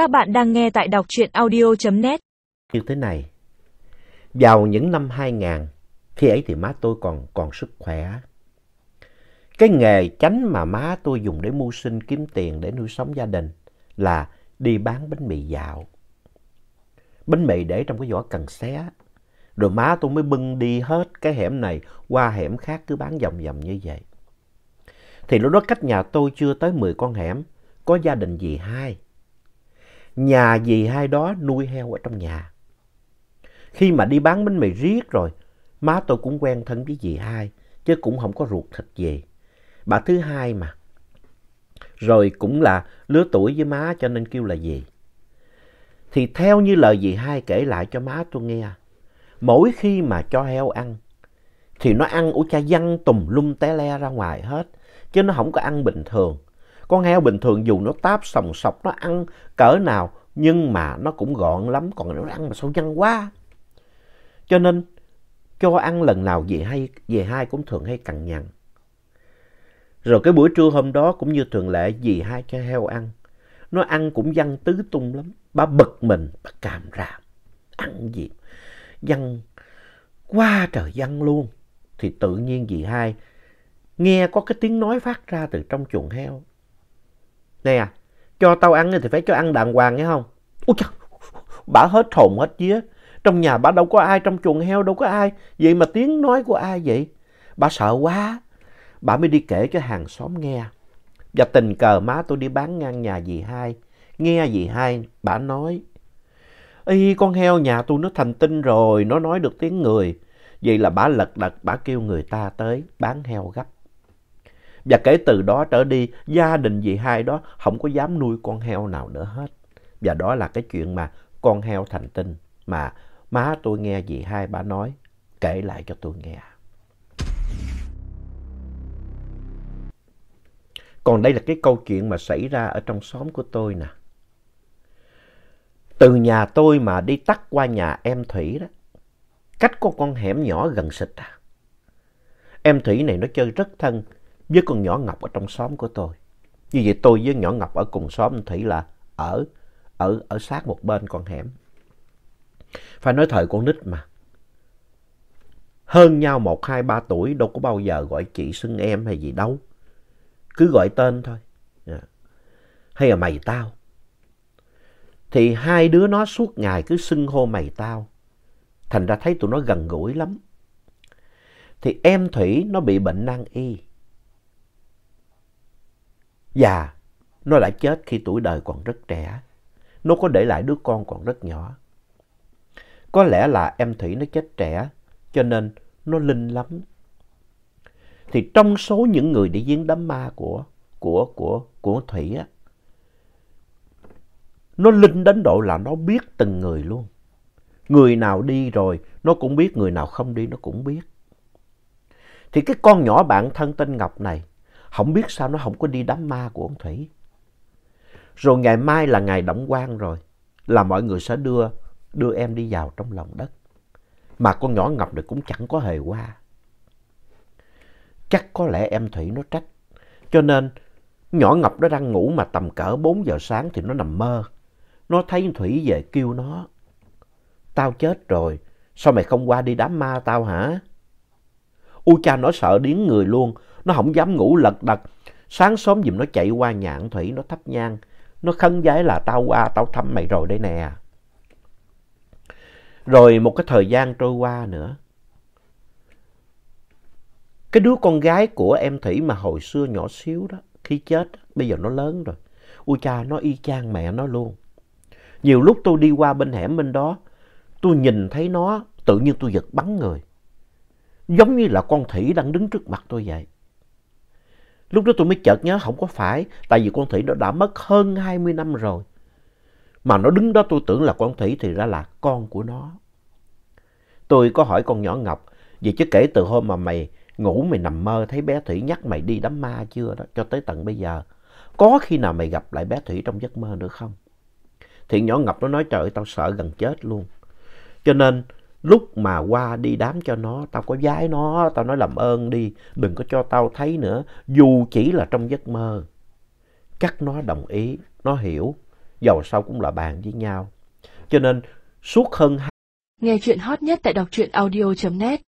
Các bạn đang nghe tại đọc truyện audio.net Như thế này, vào những năm 2000, khi ấy thì má tôi còn còn sức khỏe. Cái nghề chánh mà má tôi dùng để mưu sinh kiếm tiền để nuôi sống gia đình là đi bán bánh mì dạo. Bánh mì để trong cái vỏ cần xé. Rồi má tôi mới bưng đi hết cái hẻm này qua hẻm khác cứ bán vòng vòng như vậy. Thì lúc đó cách nhà tôi chưa tới 10 con hẻm, có gia đình gì hai. Nhà dì hai đó nuôi heo ở trong nhà. Khi mà đi bán bánh mì riết rồi, má tôi cũng quen thân với dì hai, chứ cũng không có ruột thịt gì. Bà thứ hai mà. Rồi cũng là lứa tuổi với má cho nên kêu là dì. Thì theo như lời dì hai kể lại cho má tôi nghe, mỗi khi mà cho heo ăn, thì nó ăn ủ cha văng tùm lum té le ra ngoài hết, chứ nó không có ăn bình thường. Con heo bình thường dù nó táp sòng sọc, nó ăn cỡ nào, nhưng mà nó cũng gọn lắm, còn nó ăn mà sâu văng quá. Cho nên cho ăn lần nào về hai, về hai cũng thường hay cằn nhằn. Rồi cái buổi trưa hôm đó cũng như thường lệ dì hai cho heo ăn. Nó ăn cũng văng tứ tung lắm. Bà bực mình, bà càm ràm. Ăn gì? Văng quá trời văng luôn. Thì tự nhiên dì hai nghe có cái tiếng nói phát ra từ trong chuồng heo. Nè, cho tao ăn thì phải cho ăn đàng hoàng nghe không? Ôi chà, bà hết hồn hết vía. Trong nhà bà đâu có ai, trong chuồng heo đâu có ai. Vậy mà tiếng nói của ai vậy? Bà sợ quá. Bà mới đi kể cho hàng xóm nghe. Và tình cờ má tôi đi bán ngang nhà dì hai. Nghe dì hai, bà nói. Ý con heo nhà tôi nó thành tinh rồi, nó nói được tiếng người. Vậy là bà lật đật, bà kêu người ta tới bán heo gấp. Và kể từ đó trở đi, gia đình dì hai đó không có dám nuôi con heo nào nữa hết. Và đó là cái chuyện mà con heo thành tinh mà má tôi nghe dì hai bà nói, kể lại cho tôi nghe. Còn đây là cái câu chuyện mà xảy ra ở trong xóm của tôi nè. Từ nhà tôi mà đi tắt qua nhà em Thủy đó, cách có con hẻm nhỏ gần xịt à. Em Thủy này nó chơi rất thân với con nhỏ Ngọc ở trong xóm của tôi. Như vậy tôi với nhỏ Ngọc ở cùng xóm Thủy là ở, ở, ở sát một bên con hẻm. Phải nói thời con nít mà. Hơn nhau một, hai, ba tuổi đâu có bao giờ gọi chị xưng em hay gì đâu. Cứ gọi tên thôi. Yeah. Hay là mày tao. Thì hai đứa nó suốt ngày cứ xưng hô mày tao. Thành ra thấy tụi nó gần gũi lắm. Thì em Thủy nó bị bệnh nan y. Và nó đã chết khi tuổi đời còn rất trẻ. Nó có để lại đứa con còn rất nhỏ. Có lẽ là em Thủy nó chết trẻ, cho nên nó linh lắm. Thì trong số những người đi viếng đám ma của, của, của, của Thủy á, nó linh đến độ là nó biết từng người luôn. Người nào đi rồi, nó cũng biết, người nào không đi nó cũng biết. Thì cái con nhỏ bạn thân tên Ngọc này, không biết sao nó không có đi đám ma của ông Thủy. Rồi ngày mai là ngày động quan rồi, là mọi người sẽ đưa đưa em đi vào trong lòng đất. Mà con nhỏ Ngọc này cũng chẳng có hề qua. Chắc có lẽ em Thủy nó trách. Cho nên nhỏ Ngọc nó đang ngủ mà tầm cỡ 4 giờ sáng thì nó nằm mơ. Nó thấy Thủy về kêu nó. Tao chết rồi, sao mày không qua đi đám ma tao hả? Ôi cha nó sợ điếng người luôn, nó không dám ngủ lật đật. Sáng sớm dùm nó chạy qua nhà anh Thủy, nó thắp nhang. Nó khấn giấy là tao qua, tao thăm mày rồi đây nè. Rồi một cái thời gian trôi qua nữa. Cái đứa con gái của em Thủy mà hồi xưa nhỏ xíu đó, khi chết, bây giờ nó lớn rồi. Ôi cha, nó y chang mẹ nó luôn. Nhiều lúc tôi đi qua bên hẻm bên đó, tôi nhìn thấy nó, tự nhiên tôi giật bắn người. Giống như là con Thủy đang đứng trước mặt tôi vậy. Lúc đó tôi mới chợt nhớ không có phải, tại vì con Thủy nó đã mất hơn 20 năm rồi. Mà nó đứng đó tôi tưởng là con Thủy thì ra là con của nó. Tôi có hỏi con nhỏ Ngọc, vậy chứ kể từ hôm mà mày ngủ mày nằm mơ thấy bé Thủy nhắc mày đi đám ma chưa đó, cho tới tận bây giờ. Có khi nào mày gặp lại bé Thủy trong giấc mơ nữa không? Thì nhỏ Ngọc nó nói trời ơi tao sợ gần chết luôn. Cho nên lúc mà qua đi đám cho nó, tao có giái nó, tao nói làm ơn đi, đừng có cho tao thấy nữa, dù chỉ là trong giấc mơ. Chắc nó đồng ý, nó hiểu, dầu sao cũng là bạn với nhau. Cho nên suốt hơn Nghe chuyện hot nhất tại đọc truyện audio.net